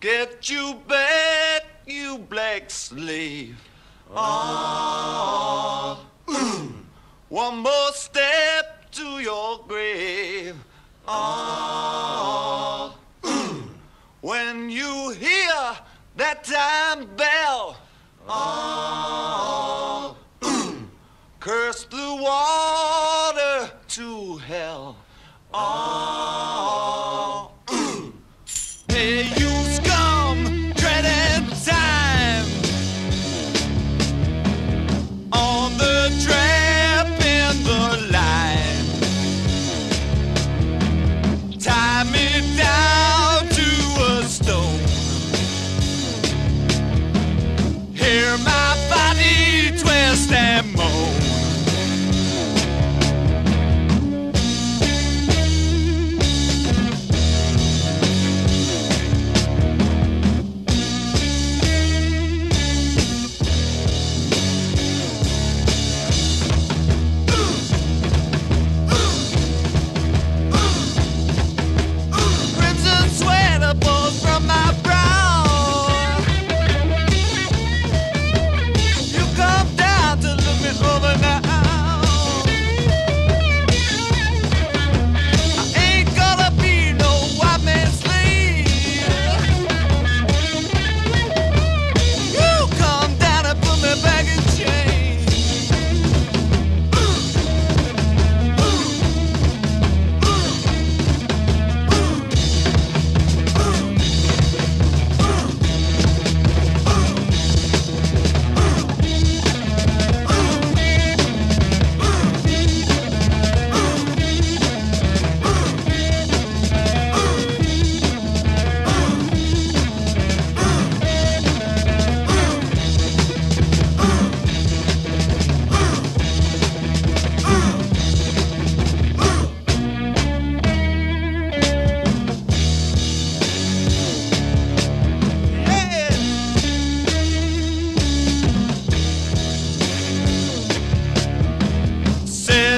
Get you back, you black slave. Ah, one more step to your grave. Ah, when you hear that time bell. Oh, curse the water to hell. Oh. memory.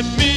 let me.